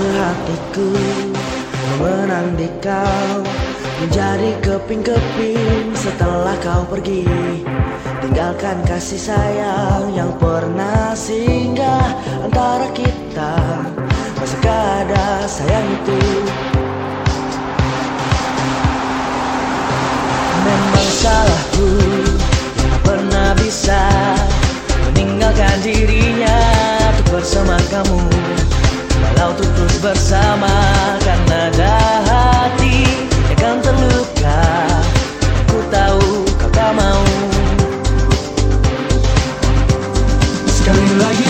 langitku Menang di kau Menjadi keping-keping setelah kau pergi. Tinggalkan kasih sayang yang pernah singgah antara kita. Masihkah ada sayang itu. Memang salahku yang pernah bisa Meninggalkan bersama Karena ada hati yang kan terluka. Ku tahu kau tak mau. Sekali lagi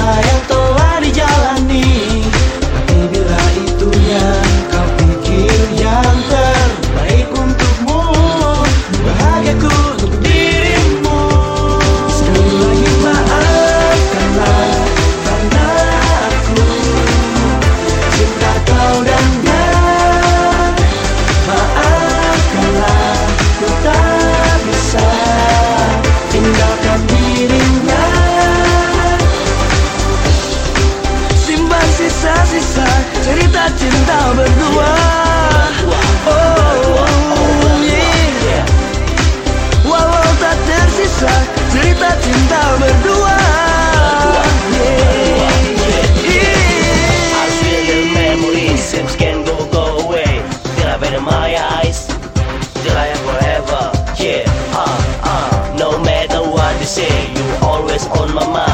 yang telah dijalani. Tapi bila itunya say you always on my mind.